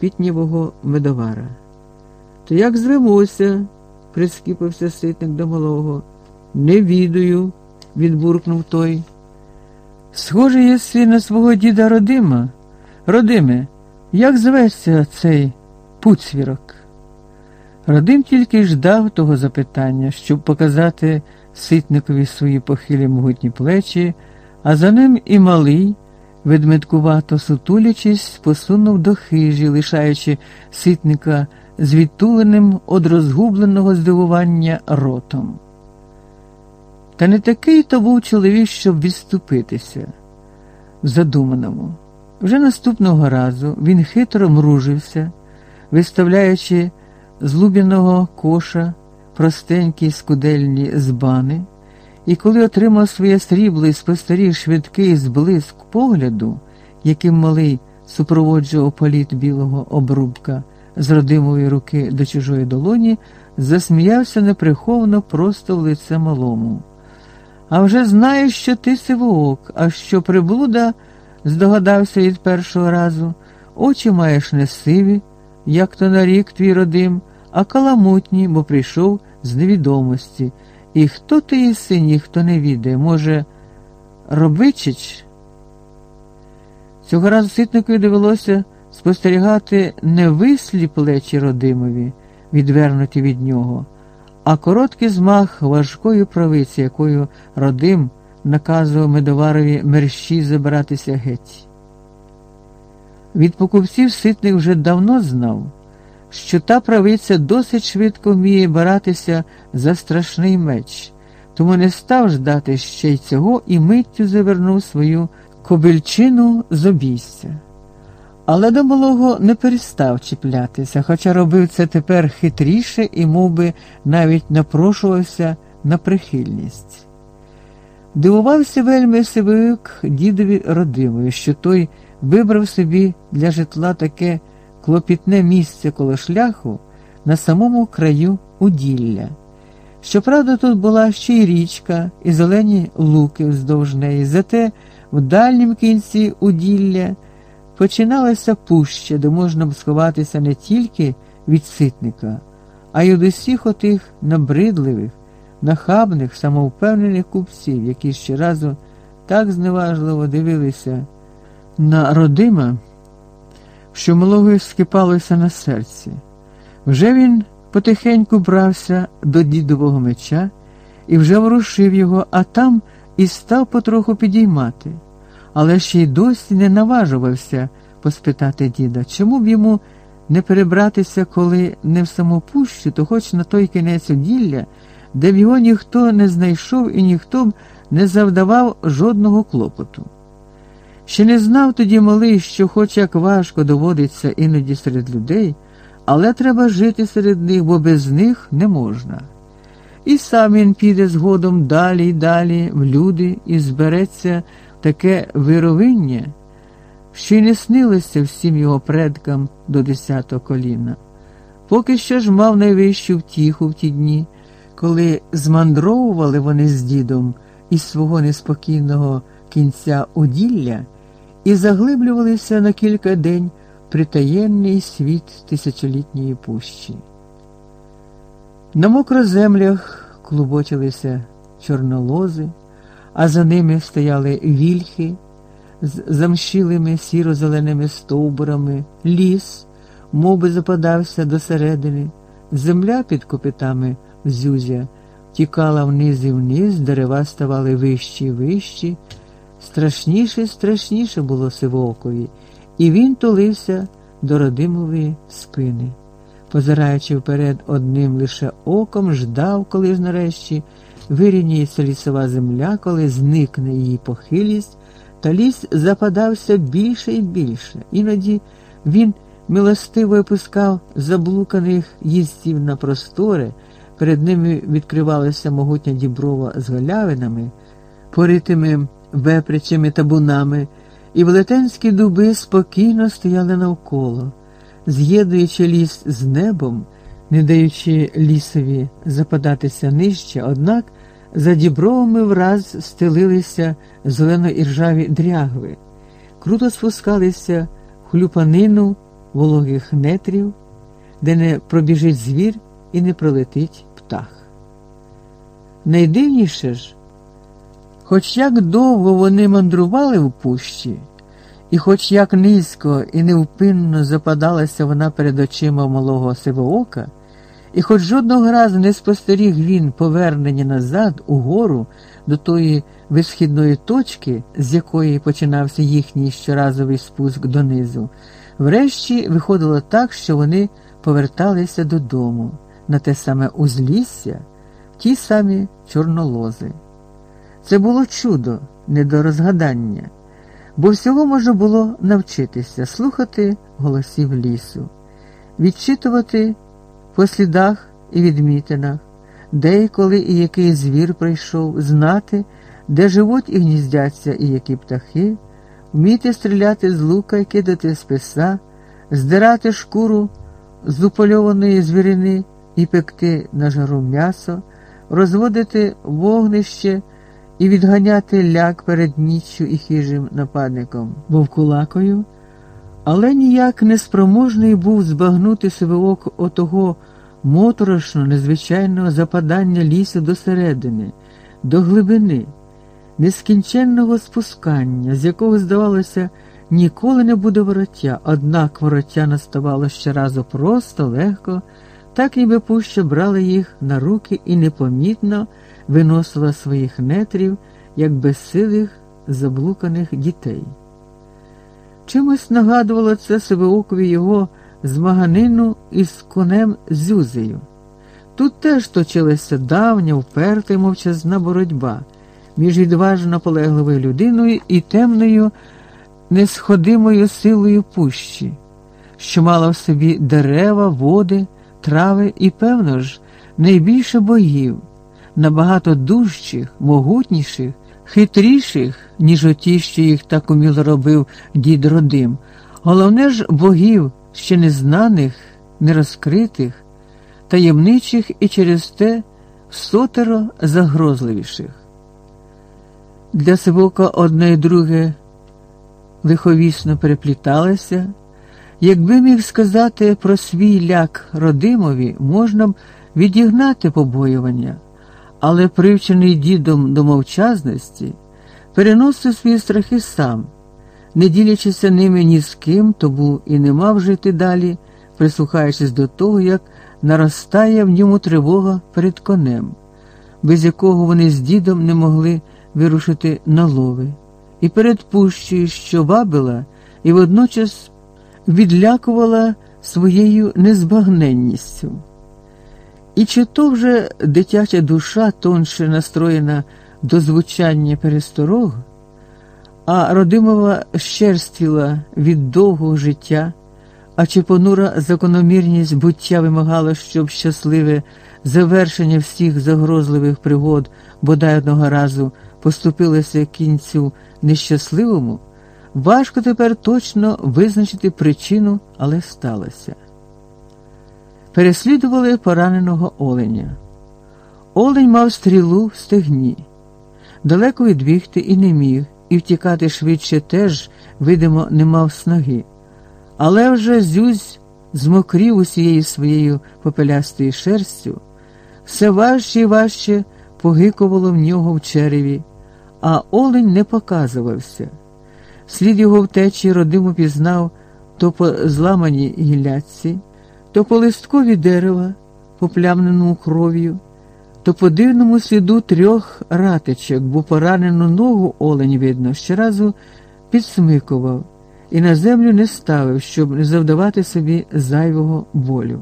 Speaker 1: пітнєвого медовара. То як звемося? прискіпився ситник до малого. Не відаю, відбуркнув той. Схоже, єси на свого діда Родима. Родиме, як зветься цей пуцвірок? Родим тільки ждав того запитання, щоб показати ситникові свої похилі могутні плечі, а за ним і малий, ведмедкувато сутулячись, посунув до хижі, лишаючи ситника з відтуленим од розгубленого здивування ротом. Та не такий то був чоловік, щоб відступитися в задуманому. Вже наступного разу він хитро мружився, виставляючи з лубяного коша простенькі скудельні збани, і коли отримав своє срібло і спостеріг швидкий зблиск погляду, яким малий супроводжував політ білого обрубка з родимої руки до чужої долоні, засміявся неприховано просто в лице малому. А вже знаю, що ти сивоок, а що приблуда, здогадався від першого разу, очі маєш не сиві, як то на рік твій родим, а каламутні, бо прийшов з невідомості. І хто ти єси, ніхто не відає, може, Робичич? Цього разу ситникові довелося спостерігати не вислі плечі родимові, відвернуті від нього а короткий змах важкої правиці, якою родим наказував медоварові мерщі забиратися геть. Від покупців ситник вже давно знав, що та правиця досить швидко вміє братися за страшний меч, тому не став ждати ще й цього і миттю завернув свою кобильчину з обійстя. Але до малого не перестав чіплятися, хоча робив це тепер хитріше і мов би, навіть напрошувався на прихильність. Дивувався вельми Сивик дідові родимою, що той вибрав собі для житла таке клопітне місце коло шляху на самому краю уділля. Щоправда, тут була ще й річка, і зелені луки вздовж неї, зате в дальнім кінці уділля починалася пуща, де можна б сховатися не тільки від ситника, а й від усіх отих набридливих, нахабних, самовпевнених купців, які щоразу так зневажливо дивилися на родима, що малого скипалося на серці. Вже він потихеньку брався до дідового меча і вже ворушив його, а там і став потроху підіймати але ще й досі не наважувався поспитати діда, чому б йому не перебратися, коли не в самопущу, то хоч на той кінець уділля, де б його ніхто не знайшов і ніхто б не завдавав жодного клопоту. Ще не знав тоді малий, що, хоч як важко доводиться іноді серед людей, але треба жити серед них, бо без них не можна. І сам він піде згодом далі й далі в люди і збереться таке вировиння, що й не снилося всім його предкам до десятого коліна. Поки що ж мав найвищу втіху в ті дні, коли змандровували вони з дідом із свого неспокійного кінця уділля і заглиблювалися на кілька день в світ тисячолітньої пущі. На мокроземлях клубочилися чорнолози, а за ними стояли вільхи з замщилими сіро-зеленими стовбурами, ліс, моби западався до середини, земля під копитами взюзя тікала вниз і вниз, дерева ставали вищі і вищі. Страшніше, страшніше було Сивокові, і він тулився до родимової спини. Позираючи вперед одним лише оком, ждав, коли ж нарешті вирівняється лісова земля, коли зникне її похилість, та ліс западався більше і більше. Іноді він милостиво опускав заблуканих їздців на простори, перед ними відкривалася могутня діброва з галявинами, поритими вепрячими табунами, і велетенські дуби спокійно стояли навколо, з'єднуючи ліс з небом, не даючи лісові западатися нижче, однак за дібровами враз стелилися зелено-іржаві дрягви, круто спускалися в хлюпанину вологих нетрів, де не пробіжить звір і не пролетить птах. Найдивніше ж, хоч як довго вони мандрували в пущі, і хоч як низько і невпинно западалася вона перед очима малого сивоока, і хоч жодного разу не спостеріг він повернення назад угору до тої висхідної точки, з якої починався їхній щоразовий спуск донизу, врешті виходило так, що вони поверталися додому на те саме узлісся, в ті самі чорнолози. Це було чудо, не до розгадання, бо всього можна було навчитися слухати голосів лісу, відчитувати по слідах і відмітинах, де і коли і який звір прийшов, знати, де живуть і гніздяться і які птахи, вміти стріляти з лука і кидати з писа, здирати шкуру з упольованої звірини і пекти на жару м'ясо, розводити вогнище і відганяти ляк перед ніччю і хижим нападником, вовкулакою, але ніяк неспроможний був збагнути себе око отого моторошно, незвичайного западання лісу до середини, до глибини, нескінченного спускання, з якого, здавалося, ніколи не буде вороття, однак вороття наставало щоразу просто, легко, так ніби пуща брала їх на руки і непомітно виносила своїх нетрів, як безсилих заблуканих дітей. Чимось нагадувало це Сивоокові його змаганину із конем Зюзею. Тут теж точилася давня, вперта й мовчазна боротьба між відважно наполегливою людиною і темною, несходимою силою пущі, що мала в собі дерева, води, трави і, певно ж, найбільше богів, набагато дужчих, могутніших, хитріших, ніж оті, що їх так уміло робив дід Родим. Головне ж богів, ще незнаних, нерозкритих, таємничих і через те сотеро загрозливіших. Для Сивока одне і друге лиховісно перепліталося. Якби міг сказати про свій ляк родимові, можна б відігнати побоювання, але привчений дідом до мовчазності, переносив свої страхи сам не ділячися ними ні з ким, тому і не мав жити далі, прислухаючись до того, як наростає в ньому тривога перед конем, без якого вони з дідом не могли вирушити на лови, і перед пущею, що вабила, і водночас відлякувала своєю незбагненністю. І чи то вже дитяча душа тонше настроєна до звучання пересторог, а родимова щерствіла від довгого життя, а чи понура закономірність буття вимагала, щоб щасливе завершення всіх загрозливих пригод бодай одного разу поступилося кінцю нещасливому, важко тепер точно визначити причину, але сталося. Переслідували пораненого оленя. Олень мав стрілу в стегні, далеко відбігти і не міг, і втікати швидше теж, видимо, не мав снаги. Але вже зюзь змокрів усією своєю попелястою шерстю, все важче і важче погикувало в нього в череві, а олень не показувався. Слід його втечі родиму пізнав то по зламаній гілляці, то по листкові дерева, поплямненому кров'ю, то по дивному сліду трьох ратичок, бо поранену ногу олень, видно, щоразу підсмикував і на землю не ставив, щоб не завдавати собі зайвого болю.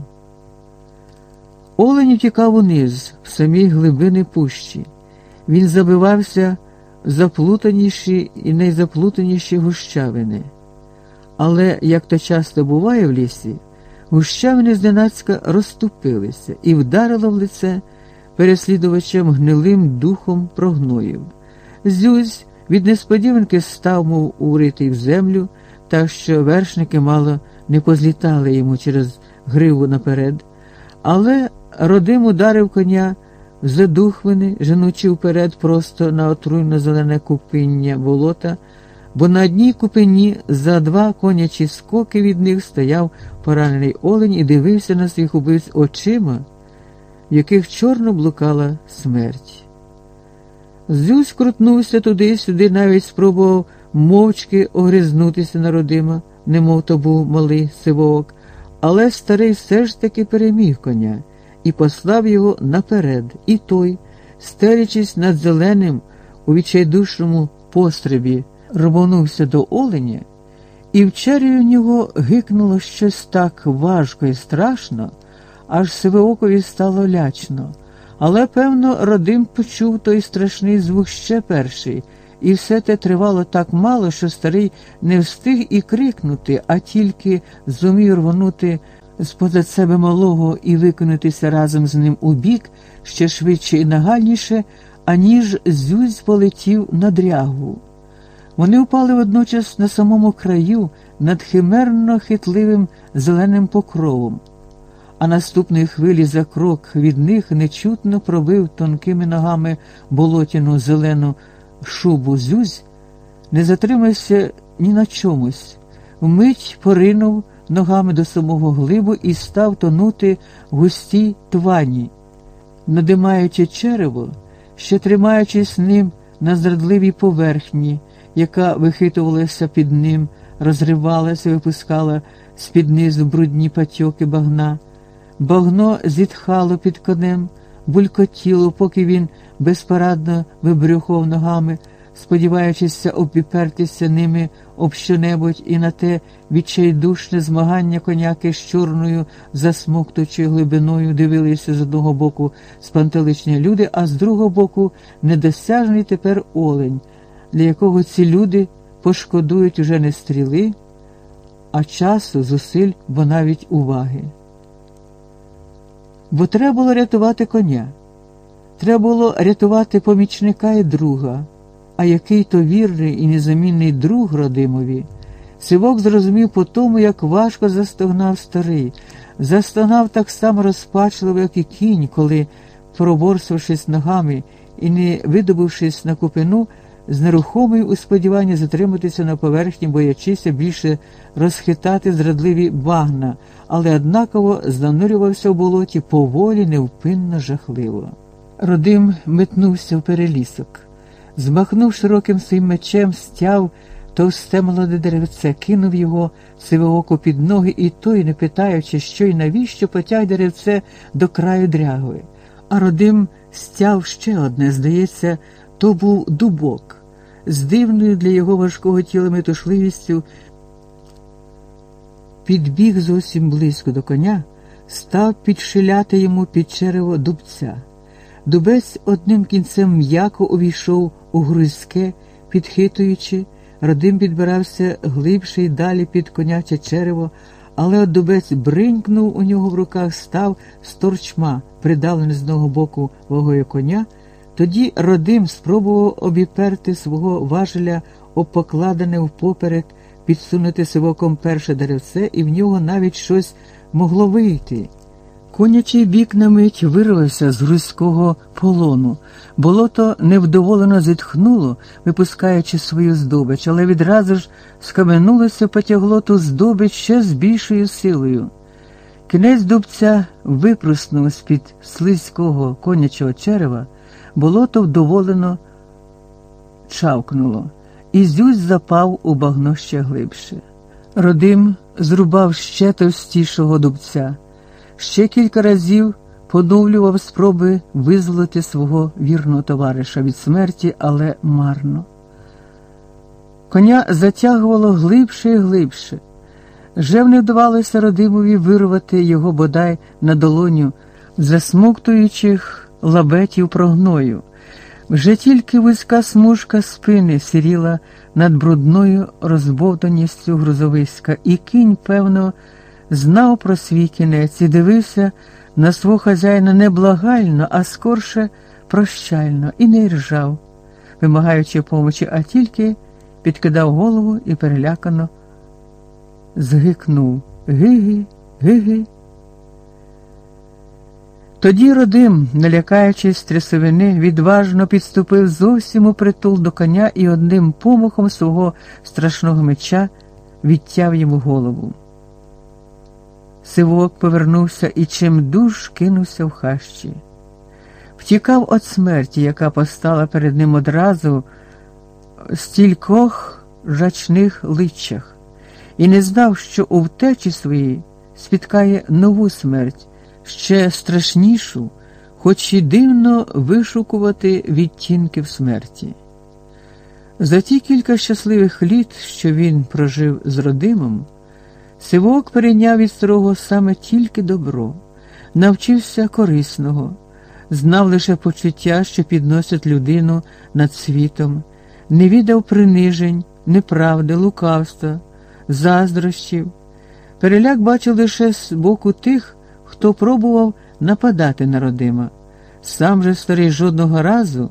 Speaker 1: Олень втікав униз, в самій глибини пущі. Він забивався в заплутаніші і найзаплутаніші гущавини. Але, як то часто буває в лісі, гущавини зненацька розступилися і вдарило в лице переслідувачем гнилим духом прогноїв. Зюзь від несподіванки став, мов уритий в землю, так що вершники мало не позлітали йому через гриву наперед, але родим ударив коня задухвини, женучи вперед просто на отруйно зелене купиння болота, бо на одній купині за два конячі скоки від них стояв поранений олень і дивився на своїх убивць очима в яких чорно блукала смерть. Зюсь крутнувся туди сюди, навіть спробував мовчки огризнутися на родима, немов то був малий сивок, але старий все ж таки переміг коня і послав його наперед, і той, стелячись над зеленим у відчайдушному постребі, рвонувся до оленя, і в чері у нього гикнуло щось так важко і страшно аж Сивоокові стало лячно. Але, певно, Родим почув той страшний звук ще перший, і все те тривало так мало, що старий не встиг і крикнути, а тільки зумів рвонути з позад себе малого і виконатися разом з ним у бік ще швидше і нагальніше, аніж зюзь полетів на дрягу. Вони впали водночас на самому краю над химерно хитливим зеленим покровом а наступної хвилі за крок від них нечутно пробив тонкими ногами болотяну зелену шубу зюзь, не затримався ні на чомусь, вмить поринув ногами до самого глибу і став тонути в густій твані, надимаючи черево, ще тримаючись ним на зрадливій поверхні, яка вихитувалася під ним, розривалася, випускала з-під низу брудні патьоки багна. Багно зітхало під конем, булькотіло, поки він безпорадно вибрюхав ногами, сподіваючися обіпертися ними об що-небудь і на те відчайдушне змагання коняки з чорною засмоктучою глибиною дивилися з одного боку спантеличні люди, а з другого боку недосяжний тепер олень, для якого ці люди пошкодують уже не стріли, а часу, зусиль, бо навіть уваги бо треба було рятувати коня. Треба було рятувати помічника і друга, а який то вірний і незамінний друг родимові. Сивок зрозумів по тому, як важко застогнав старий, застогнав так само розпачливо, як і кінь, коли, проборсувавшись ногами і не видобувшись на купину, з нерухомою у сподіванні затриматися на поверхні, боячися більше розхитати зрадливі багна, але однаково занурювався в болоті поволі, невпинно, жахливо. Родим метнувся в перелісок, змахнув широким своїм мечем, стяв товсте молоде деревце, кинув його сиве око під ноги, і той, не питаючи, що й навіщо, потяг деревце до краю дряги. А родим стяв ще одне, здається, то був дубок, з дивною для його важкого тіла метушливістю, підбіг зовсім близько до коня, став підшиляти йому під черево дубця. Дубець одним кінцем м'яко увійшов у грузьке, підхитуючи, Родим підбирався глибше й далі під коняче черево, але от дубець бринькнув у нього в руках, став з торчма, придавлений з одного боку вагою коня. Тоді Родим спробував обіперти свого важеля, обпокладене впоперек, підсунути сивоком перше деревце, і в нього навіть щось могло вийти. Конячий бік на мить вирвався з грузького полону. Болото невдоволено зітхнуло, випускаючи свою здобич, але відразу ж скаменулося, потягло ту здобич ще з більшою силою. Кінець дубця випруснув з-під слизького конячого черева, болото вдоволено чавкнуло, і зюсь запав у багно ще глибше. Родим зрубав ще товстішого дубця ще кілька разів поновлював спроби визволити свого вірного товариша від смерті, але марно. Коня затягувало глибше і глибше. Жев не вдавалося родимові вирвати його бодай на долоню, засмоктуючих лабетів прогною. Вже тільки вузька смужка спини сіріла над брудною розбовтаністю грузовиська, і кінь, певно, знав про свій кінець і дивився на свого хазяїна не благально, а скорше прощально, і не ржав, вимагаючи помочі, а тільки підкидав голову і перелякано згикнув Гиги, гиги. Тоді Родим, не лякаючись трясовини, відважно підступив зовсім у притул до коня і одним помахом свого страшного меча відтяв йому голову. Сивок повернувся і чимдуж кинувся в хащі. Втікав від смерті, яка постала перед ним одразу в стількох жачних личах, і не знав, що у втечі своїй спіткає нову смерть, ще страшнішу, хоч і дивно вишукувати відтінків смерті. За ті кілька щасливих літ, що він прожив з родимом, Сивок перейняв від старого саме тільки добро, навчився корисного, знав лише почуття, що підносять людину над світом, не віддав принижень, неправди, лукавства, заздрощів. Переляк бачив лише з боку тих, хто пробував нападати на родима. Сам же старий жодного разу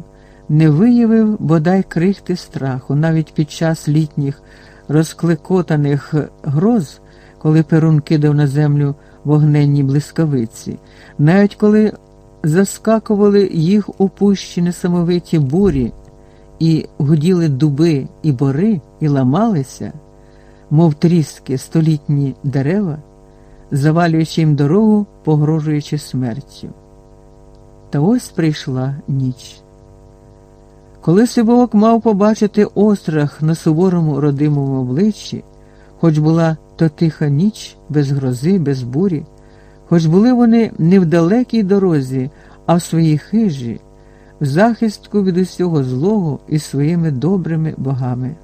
Speaker 1: не виявив бодай крихти страху, навіть під час літніх розкликотаних гроз коли Перун кидав на землю вогненні блискавиці, навіть коли заскакували їх опущі несамовиті бурі, і гуділи дуби і бори, і ламалися, мов тріски столітні дерева, завалюючи їм дорогу, погрожуючи смертю. Та ось прийшла ніч. Коли Сивок мав побачити острах на суворому родимому обличчі, хоч була то тиха ніч, без грози, без бурі, хоч були вони не в далекій дорозі, а в своїй хижі, в захистку від усього злого і своїми добрими богами.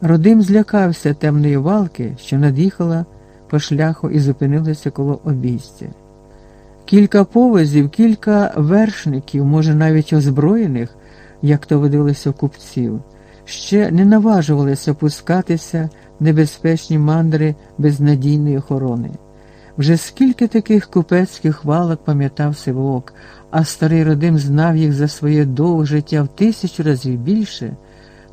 Speaker 1: Родим злякався темної валки, що над'їхала по шляху і зупинилася коло обійстя. Кілька повозів, кілька вершників, може, навіть озброєних, як то водилося купців, ще не наважувалися пускатися небезпечні мандри безнадійної охорони. Вже скільки таких купецьких валок пам'ятав Сивок, а старий родим знав їх за своє довге життя в тисячу разів більше,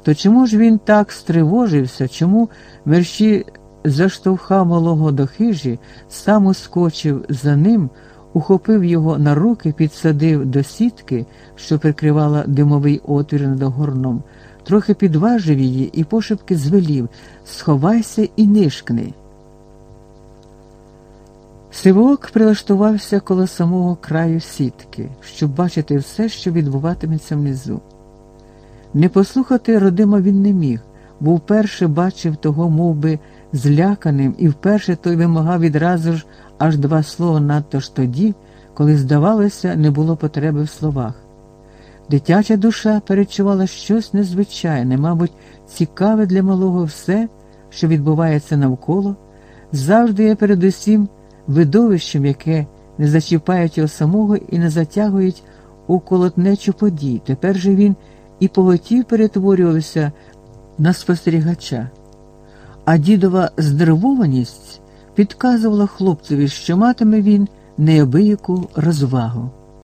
Speaker 1: то чому ж він так стривожився, чому мерщі заштовхав малого до хижі, сам ускочив за ним, ухопив його на руки, підсадив до сітки, що прикривала димовий отвір над горном, трохи підважив її і пошепки звелів Сховайся і нишкни. Сивок прилаштувався коло самого краю сітки, щоб бачити все, що відбуватиметься внизу. Не послухати родима він не міг, бо вперше бачив того мов би, зляканим, і вперше той вимагав відразу ж аж два слова надто ж тоді, коли, здавалося, не було потреби в словах. Дитяча душа перечувала щось незвичайне, мабуть, цікаве для малого все, що відбувається навколо, завжди є передусім видовищем, яке не зачіпають його самого і не затягують у колотнечу подій. Тепер же він і поготів перетворювався на спостерігача, а дідова здивованість підказувала хлопцеві, що матиме він неабияку розвагу.